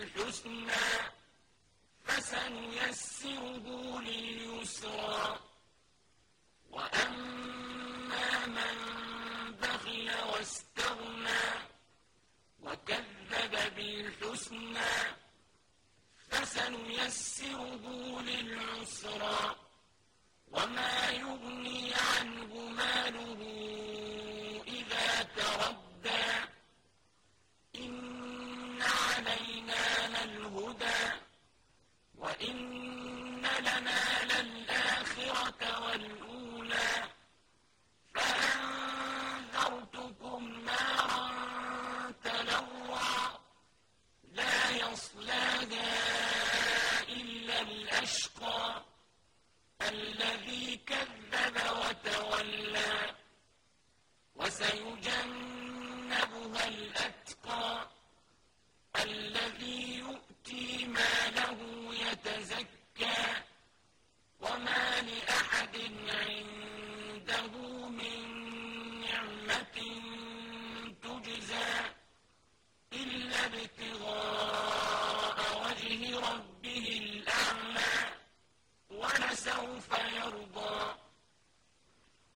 وصدق بالحسنى فسنيسره لليسرى. وأما من بخل واستغنى وكذب بالحسنى فسنيسره للعسرى. وَإِنَّ لَنَا لَلْآخِرَةَ وَالْأُولَىٰ فَأَنذَرْتُكُمْ نَارًا تَلَظَّىٰ لَا يَصْلَاهَا إِلَّا الْأَشْقَى الَّذِي كَذَّبَ وَتَوَلَّىٰ وَسَيُجَنَّبُهَا الْأَتْقَى لربه رَبِّهِ الْأَعْلَى وَلَسَوْفَ يَرْضَى.